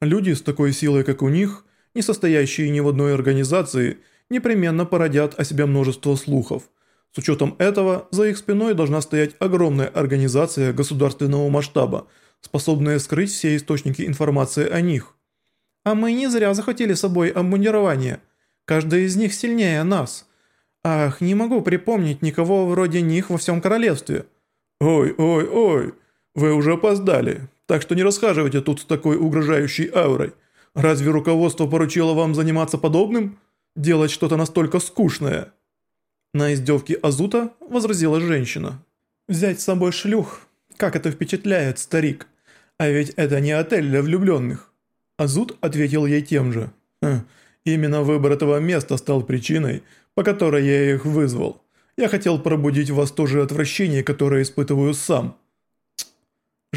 Люди с такой силой, как у них, не состоящие ни в одной организации, непременно породят о себе множество слухов. С учетом этого, за их спиной должна стоять огромная организация государственного масштаба, способная скрыть все источники информации о них. А мы не зря захватили с собой обмундирование. Каждый из них сильнее нас. Ах, не могу припомнить никого вроде них во всем королевстве. Ой, ой, ой, вы уже опоздали. Так что не расхаживайте тут с такой угрожающей аурой. Разве руководство поручило вам заниматься подобным? Делать что-то настолько скучное?» На издевки Азута возразила женщина. «Взять с собой шлюх? Как это впечатляет, старик? А ведь это не отель для влюбленных». Азут ответил ей тем же. «Хм, «Именно выбор этого места стал причиной, по которой я их вызвал. Я хотел пробудить в вас то же отвращение, которое испытываю сам.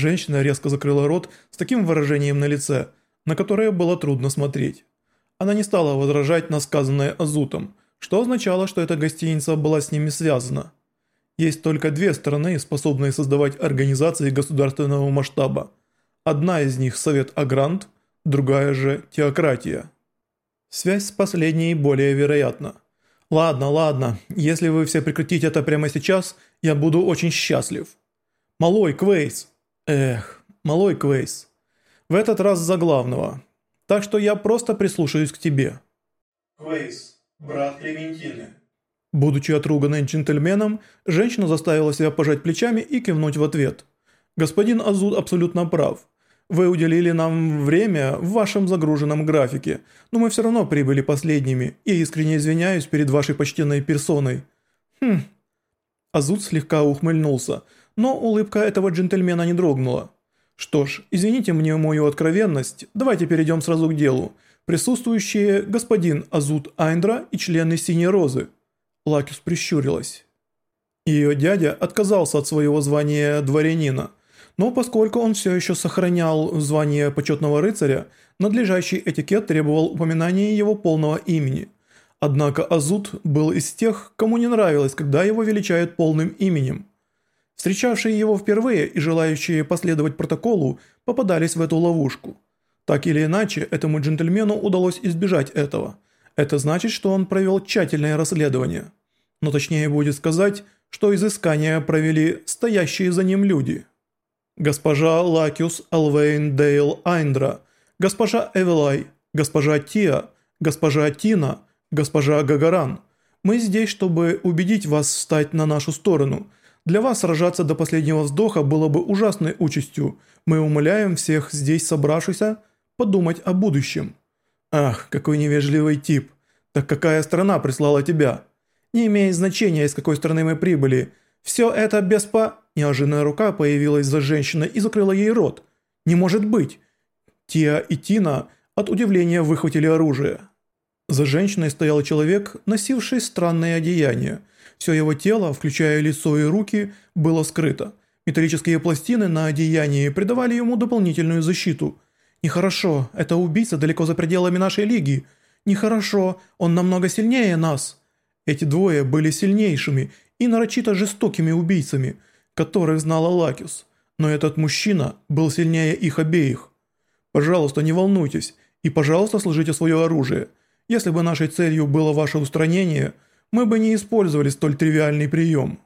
Женщина резко закрыла рот с таким выражением на лице, на которое было трудно смотреть. Она не стала возражать на сказанное Азутом, что означало, что эта гостиница была с ними связана. Есть только две стороны, способные создавать организации государственного масштаба. Одна из них – Совет Агрант, другая же – Теократия. Связь с последней более вероятна. Ладно, ладно, если вы все прекратите это прямо сейчас, я буду очень счастлив. Малой Квейс, Эх, малой Квейс. В этот раз за главного. Так что я просто прислушаюсь к тебе. Квейс, брат Клементины. Будучи отруганной джентльменом, женщина заставила себя пожать плечами и кивнуть в ответ. «Господин Азуд абсолютно прав. Вы уделили нам время в вашем загруженном графике, но мы все равно прибыли последними, и искренне извиняюсь перед вашей почтенной персоной». «Хм». Азуд слегка ухмыльнулся – но улыбка этого джентльмена не дрогнула. «Что ж, извините мне мою откровенность, давайте перейдем сразу к делу. Присутствующие господин Азут Айндра и члены Синей Розы». Лакюс прищурилась. Ее дядя отказался от своего звания дворянина, но поскольку он все еще сохранял звание почетного рыцаря, надлежащий этикет требовал упоминания его полного имени. Однако Азут был из тех, кому не нравилось, когда его величают полным именем – Встречавшие его впервые и желающие последовать протоколу попадались в эту ловушку. Так или иначе, этому джентльмену удалось избежать этого. Это значит, что он провел тщательное расследование. Но точнее будет сказать, что изыскания провели стоящие за ним люди. Госпожа Лакиус Алвейн Дейл Айндра, госпожа Эвелай, госпожа Тиа, госпожа Тина, госпожа Гагаран. Мы здесь, чтобы убедить вас встать на нашу сторону – для вас сражаться до последнего вздоха было бы ужасной участью. Мы умоляем всех здесь собравшихся подумать о будущем. Ах, какой невежливый тип. Так какая страна прислала тебя? Не имеет значения, из какой страны мы прибыли. Все это беспо... Неожиданная рука появилась за женщиной и закрыла ей рот. Не может быть. Тиа и Тина от удивления выхватили оружие. За женщиной стоял человек, носивший странное одеяние – все его тело, включая лицо и руки, было скрыто. Металлические пластины на одеянии придавали ему дополнительную защиту. «Нехорошо, это убийца далеко за пределами нашей лиги. Нехорошо, он намного сильнее нас». Эти двое были сильнейшими и нарочито жестокими убийцами, которых знала Лакиус. Но этот мужчина был сильнее их обеих. «Пожалуйста, не волнуйтесь, и пожалуйста, сложите свое оружие. Если бы нашей целью было ваше устранение – мы бы не использовали столь тривиальный прием.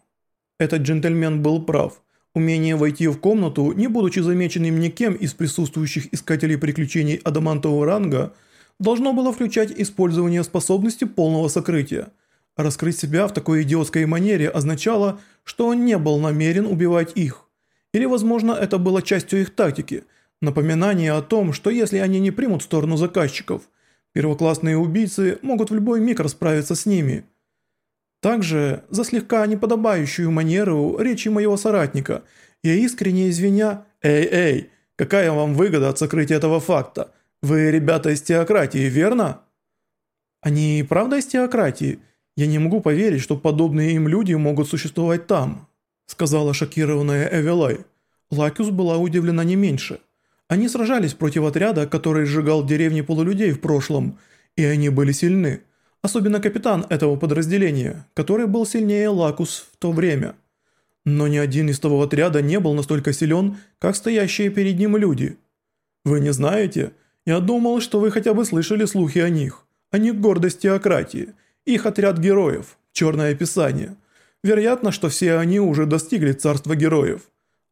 Этот джентльмен был прав. Умение войти в комнату, не будучи замеченным никем из присутствующих искателей приключений адамантового ранга, должно было включать использование способности полного сокрытия. Раскрыть себя в такой идиотской манере означало, что он не был намерен убивать их. Или, возможно, это было частью их тактики, напоминание о том, что если они не примут сторону заказчиков, первоклассные убийцы могут в любой миг расправиться с ними – также за слегка неподобающую манеру речи моего соратника. Я искренне извиня... Эй, эй, какая вам выгода от сокрытия этого факта? Вы ребята из теократии, верно? Они правда из теократии? Я не могу поверить, что подобные им люди могут существовать там, сказала шокированная Эвелай. Лакюс была удивлена не меньше. Они сражались против отряда, который сжигал деревни полулюдей в прошлом, и они были сильны особенно капитан этого подразделения, который был сильнее Лакус в то время. Но ни один из того отряда не был настолько силен, как стоящие перед ним люди. Вы не знаете, Я думал, что вы хотя бы слышали слухи о них. Они гордость теократии. Их отряд героев. Черное описание. Вероятно, что все они уже достигли царства героев.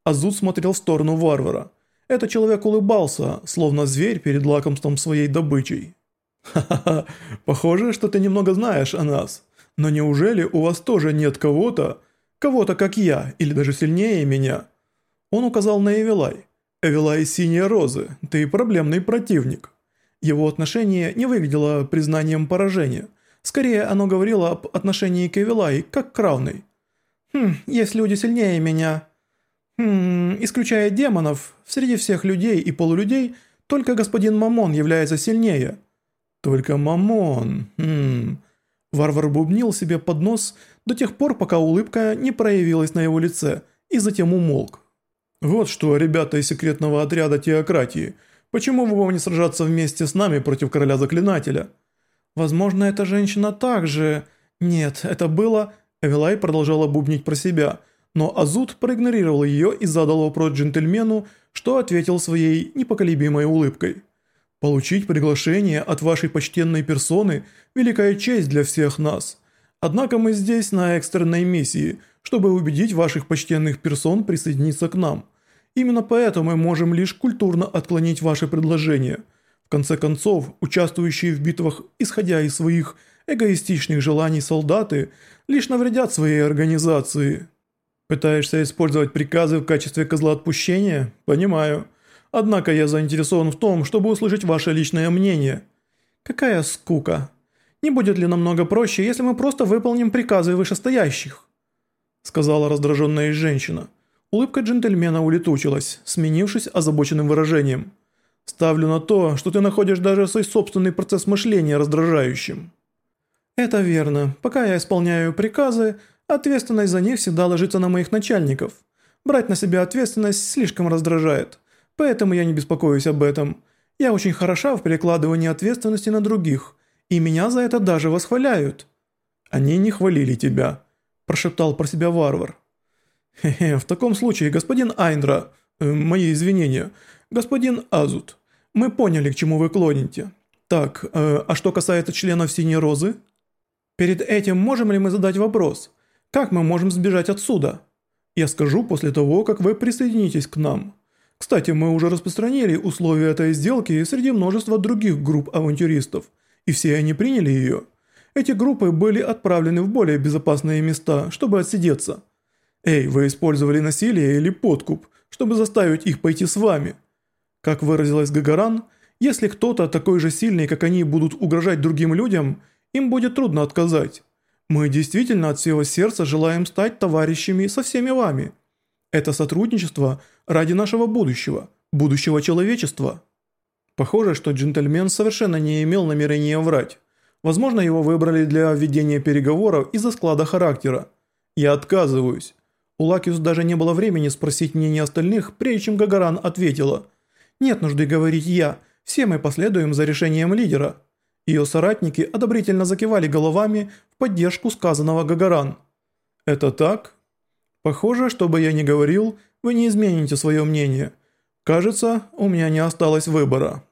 Азут смотрел в сторону варвара. Этот человек улыбался, словно зверь перед лакомством своей добычей. «Ха-ха-ха, похоже, что ты немного знаешь о нас. Но неужели у вас тоже нет кого-то, кого-то как я, или даже сильнее меня?» Он указал на Эвилай. «Эвилай Синие Розы, ты проблемный противник». Его отношение не выглядело признанием поражения. Скорее, оно говорило об отношении к Эвилай, как к равной. «Хм, есть люди сильнее меня». «Хм, исключая демонов, среди всех людей и полулюдей, только господин Мамон является сильнее». «Только Мамон, хм...» Варвар бубнил себе под нос до тех пор, пока улыбка не проявилась на его лице, и затем умолк. «Вот что, ребята из секретного отряда теократии, почему вы вам не сражаться вместе с нами против короля заклинателя?» «Возможно, эта женщина также...» «Нет, это было...» Эвелай продолжала бубнить про себя, но Азут проигнорировал ее и задал вопрос джентльмену, что ответил своей непоколебимой улыбкой. «Получить приглашение от вашей почтенной персоны – великая честь для всех нас. Однако мы здесь на экстренной миссии, чтобы убедить ваших почтенных персон присоединиться к нам. Именно поэтому мы можем лишь культурно отклонить ваше предложение. В конце концов, участвующие в битвах, исходя из своих эгоистичных желаний солдаты, лишь навредят своей организации. Пытаешься использовать приказы в качестве козла отпущения? Понимаю. Однако я заинтересован в том, чтобы услышать ваше личное мнение. Какая скука. Не будет ли намного проще, если мы просто выполним приказы вышестоящих? Сказала раздраженная женщина. Улыбка джентльмена улетучилась, сменившись озабоченным выражением. «Ставлю на то, что ты находишь даже свой собственный процесс мышления раздражающим». «Это верно. Пока я исполняю приказы, ответственность за них всегда ложится на моих начальников. Брать на себя ответственность слишком раздражает. Поэтому я не беспокоюсь об этом. Я очень хороша в перекладывании ответственности на других, и меня за это даже восхваляют». «Они не хвалили тебя», – прошептал про себя варвар. «Хе-хе, в таком случае, господин Айндра, э, мои извинения, господин Азут, мы поняли, к чему вы клоните. Так, э, а что касается членов Синей Розы?» Перед этим можем ли мы задать вопрос? Как мы можем сбежать отсюда? Я скажу после того, как вы присоединитесь к нам. Кстати, мы уже распространили условия этой сделки среди множества других групп авантюристов, и все они приняли ее. Эти группы были отправлены в более безопасные места, чтобы отсидеться. Эй, вы использовали насилие или подкуп, чтобы заставить их пойти с вами? Как выразилась Гагаран, если кто-то такой же сильный, как они, будут угрожать другим людям – им будет трудно отказать. Мы действительно от всего сердца желаем стать товарищами со всеми вами. Это сотрудничество ради нашего будущего, будущего человечества». Похоже, что джентльмен совершенно не имел намерения врать. Возможно, его выбрали для ведения переговоров из-за склада характера. «Я отказываюсь». У Лакиус даже не было времени спросить мнение остальных, прежде чем Гагаран ответила. «Нет нужды говорить «я», все мы последуем за решением лидера». Ее соратники одобрительно закивали головами в поддержку сказанного Гагаран. «Это так?» «Похоже, что бы я ни говорил, вы не измените свое мнение. Кажется, у меня не осталось выбора».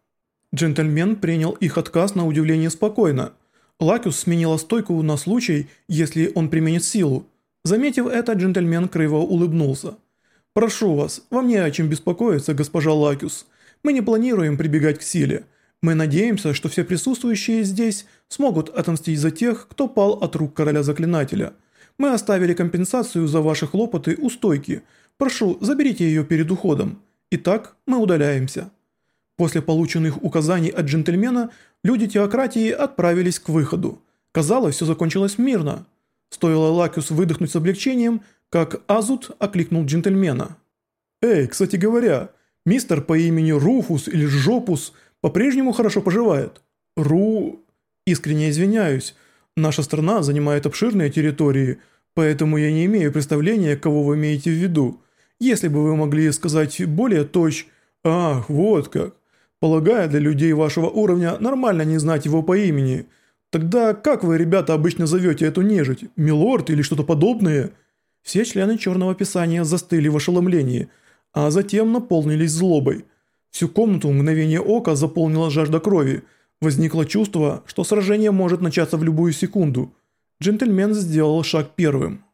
Джентльмен принял их отказ на удивление спокойно. Лакюс сменила стойку на случай, если он применит силу. Заметив это, джентльмен криво улыбнулся. «Прошу вас, вам не о чем беспокоиться, госпожа Лакюс. Мы не планируем прибегать к силе. Мы надеемся, что все присутствующие здесь смогут отомстить за тех, кто пал от рук короля-заклинателя. Мы оставили компенсацию за ваши хлопоты у стойки. Прошу, заберите ее перед уходом. Итак, мы удаляемся». После полученных указаний от джентльмена, люди теократии отправились к выходу. Казалось, все закончилось мирно. Стоило Лакиус выдохнуть с облегчением, как Азут окликнул джентльмена. «Эй, кстати говоря, мистер по имени Руфус или Жопус по-прежнему хорошо поживает. Ру... Искренне извиняюсь. Наша страна занимает обширные территории, поэтому я не имею представления, кого вы имеете в виду. Если бы вы могли сказать более точно... Ах, вот как. Полагаю, для людей вашего уровня нормально не знать его по имени. Тогда как вы, ребята, обычно зовете эту нежить? Милорд или что-то подобное? Все члены Черного Писания застыли в ошеломлении, а затем наполнились злобой. Всю комнату мгновение ока заполнила жажда крови. Возникло чувство, что сражение может начаться в любую секунду. Джентльмен сделал шаг первым.